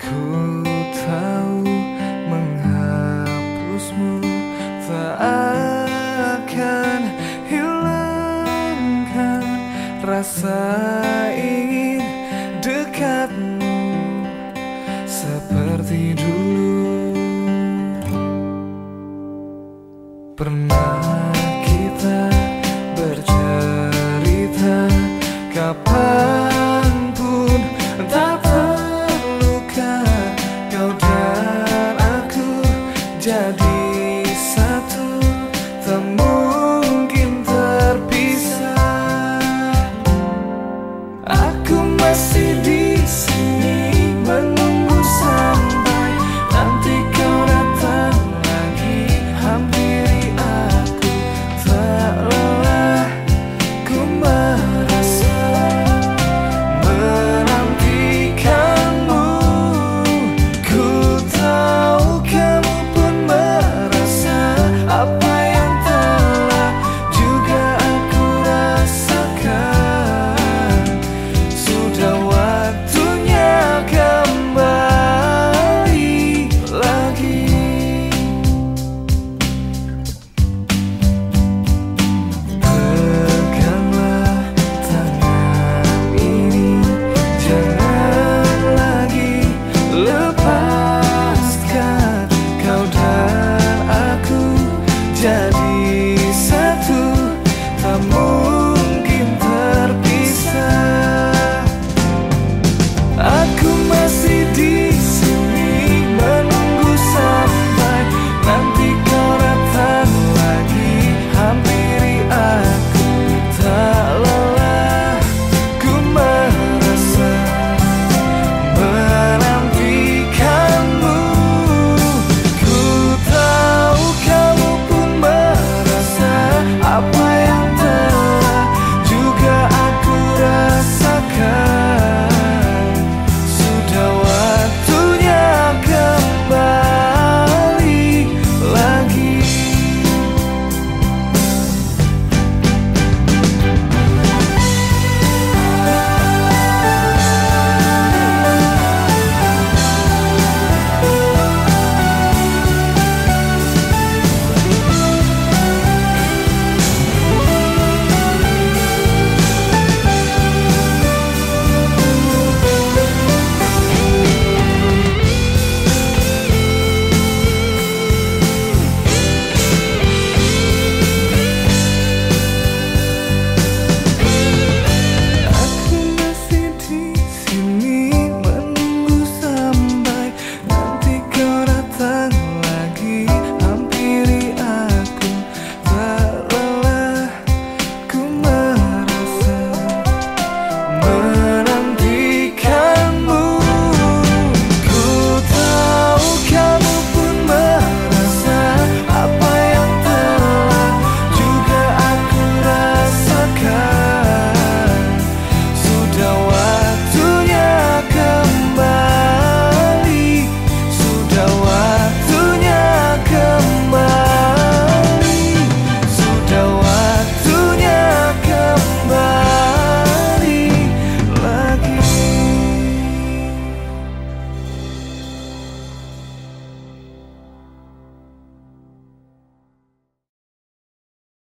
Ku tahu menghapusmu tak akan hilangkan rasa ingin dekatmu seperti dulu. Pernah kita bercerita kapan pun jadi satu tak mungkin terpisah. Aku masih di